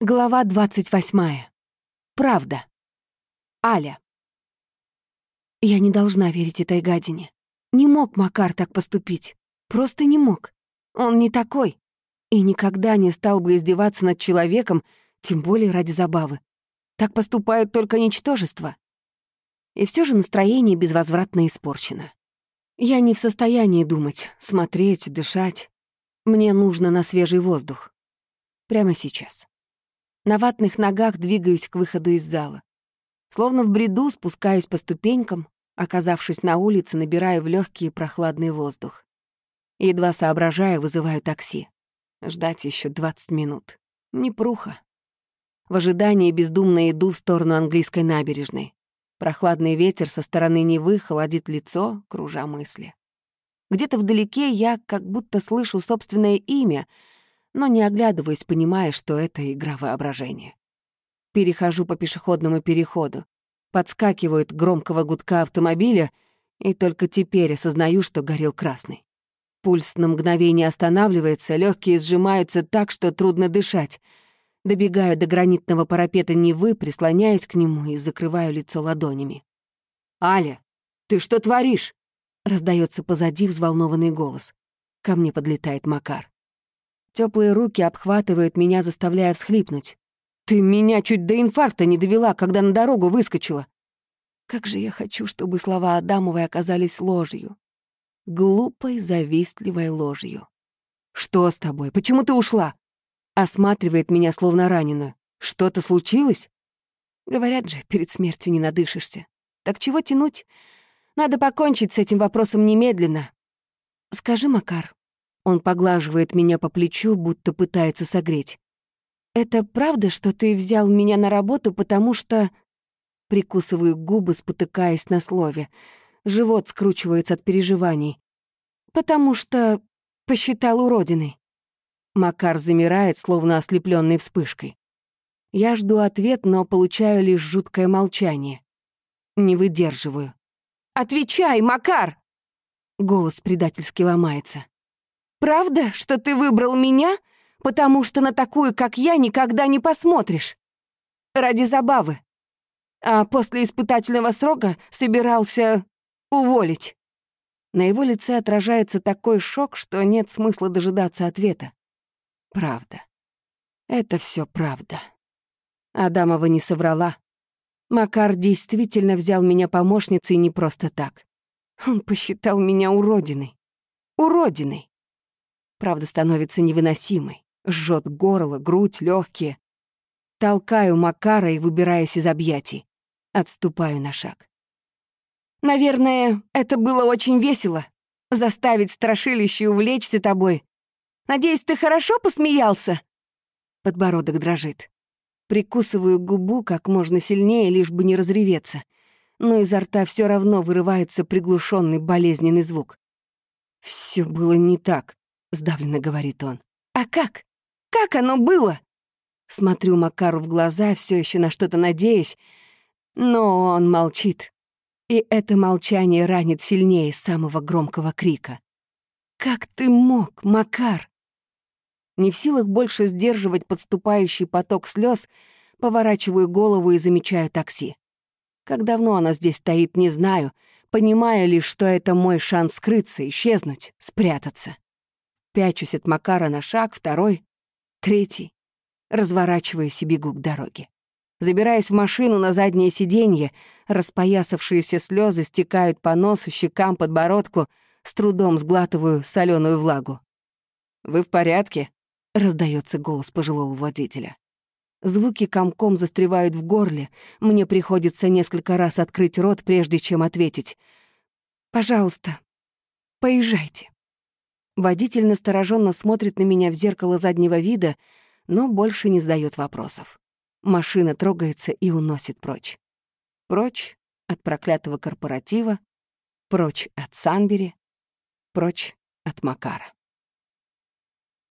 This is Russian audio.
Глава 28. Правда. Аля. Я не должна верить этой гадине. Не мог Макар так поступить. Просто не мог. Он не такой. И никогда не стал бы издеваться над человеком, тем более ради забавы. Так поступают только ничтожества. И все же настроение безвозвратно испорчено. Я не в состоянии думать, смотреть, дышать. Мне нужно на свежий воздух. Прямо сейчас. На ватных ногах двигаюсь к выходу из зала. Словно в бреду спускаюсь по ступенькам, оказавшись на улице, набираю в легкий прохладный воздух. Едва соображая, вызываю такси. Ждать еще 20 минут. Непруха. В ожидании бездумно иду в сторону английской набережной. Прохладный ветер со стороны Невы холодит лицо, кружа мысли. Где-то вдалеке я как будто слышу собственное имя — но не оглядываясь, понимая, что это игра воображения. Перехожу по пешеходному переходу, подскакивает громкого гудка автомобиля, и только теперь осознаю, что горел красный. Пульс на мгновение останавливается, легкие сжимаются так, что трудно дышать. Добегаю до гранитного парапета Невы, прислоняюсь к нему и закрываю лицо ладонями. «Аля, ты что творишь?» — раздается позади взволнованный голос. Ко мне подлетает Макар. Теплые руки обхватывают меня, заставляя всхлипнуть. «Ты меня чуть до инфаркта не довела, когда на дорогу выскочила!» Как же я хочу, чтобы слова Адамовой оказались ложью. Глупой, завистливой ложью. «Что с тобой? Почему ты ушла?» Осматривает меня, словно раненую. «Что-то случилось?» Говорят же, перед смертью не надышишься. Так чего тянуть? Надо покончить с этим вопросом немедленно. Скажи, Макар, он поглаживает меня по плечу, будто пытается согреть. «Это правда, что ты взял меня на работу, потому что...» Прикусываю губы, спотыкаясь на слове. Живот скручивается от переживаний. «Потому что посчитал уродиной». Макар замирает, словно ослепленный вспышкой. Я жду ответ, но получаю лишь жуткое молчание. Не выдерживаю. «Отвечай, Макар!» Голос предательски ломается. Правда, что ты выбрал меня, потому что на такую, как я, никогда не посмотришь? Ради забавы. А после испытательного срока собирался уволить. На его лице отражается такой шок, что нет смысла дожидаться ответа. Правда. Это все правда. Адамова не соврала. Макар действительно взял меня помощницей не просто так. Он посчитал меня уродиной. Уродиной. Правда становится невыносимой. Жжет горло, грудь, легкие. Толкаю Макара и выбираюсь из объятий. Отступаю на шаг. «Наверное, это было очень весело. Заставить страшилище увлечься тобой. Надеюсь, ты хорошо посмеялся?» Подбородок дрожит. Прикусываю губу как можно сильнее, лишь бы не разреветься. Но изо рта все равно вырывается приглушенный болезненный звук. Все было не так. — сдавленно говорит он. «А как? Как оно было?» Смотрю Макару в глаза, все еще на что-то надеясь, но он молчит. И это молчание ранит сильнее самого громкого крика. «Как ты мог, Макар?» Не в силах больше сдерживать подступающий поток слез, поворачиваю голову и замечаю такси. Как давно оно здесь стоит, не знаю, понимаю лишь, что это мой шанс скрыться, исчезнуть, спрятаться. Пячусь от Макара на шаг, второй, третий. Разворачиваюсь и бегу к дороге. Забираясь в машину на заднее сиденье, распоясавшиеся слезы стекают по носу, щекам, подбородку, с трудом сглатываю соленую влагу. «Вы в порядке?» — раздается голос пожилого водителя. Звуки комком застревают в горле, мне приходится несколько раз открыть рот, прежде чем ответить. «Пожалуйста, поезжайте». Водитель настороженно смотрит на меня в зеркало заднего вида, но больше не задает вопросов. Машина трогается и уносит прочь. Прочь от проклятого корпоратива, прочь от Санбери, прочь от Макара.